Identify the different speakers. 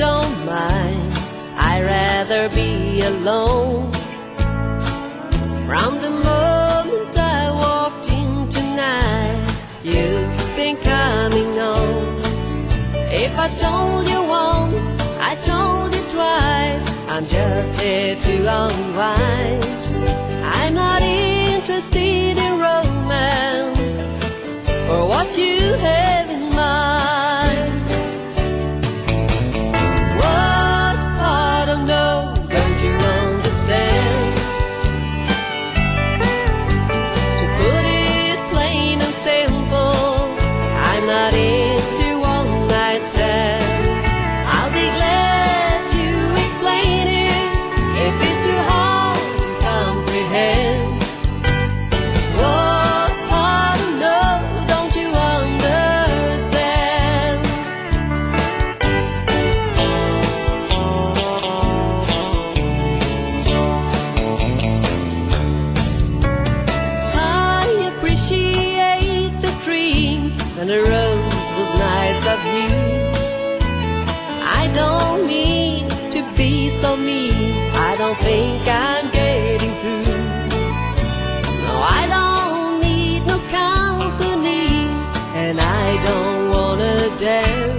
Speaker 1: don't mind, I'd rather be alone. From the moment I walked in tonight, you've been coming on. If I told you once, I told you twice, I'm just here to unwind. I'm not interested in romance or what you have. And the rose was nice of you. I don't mean to be so mean. I don't think I'm getting through. No, I don't need no company, and I don't wanna dance.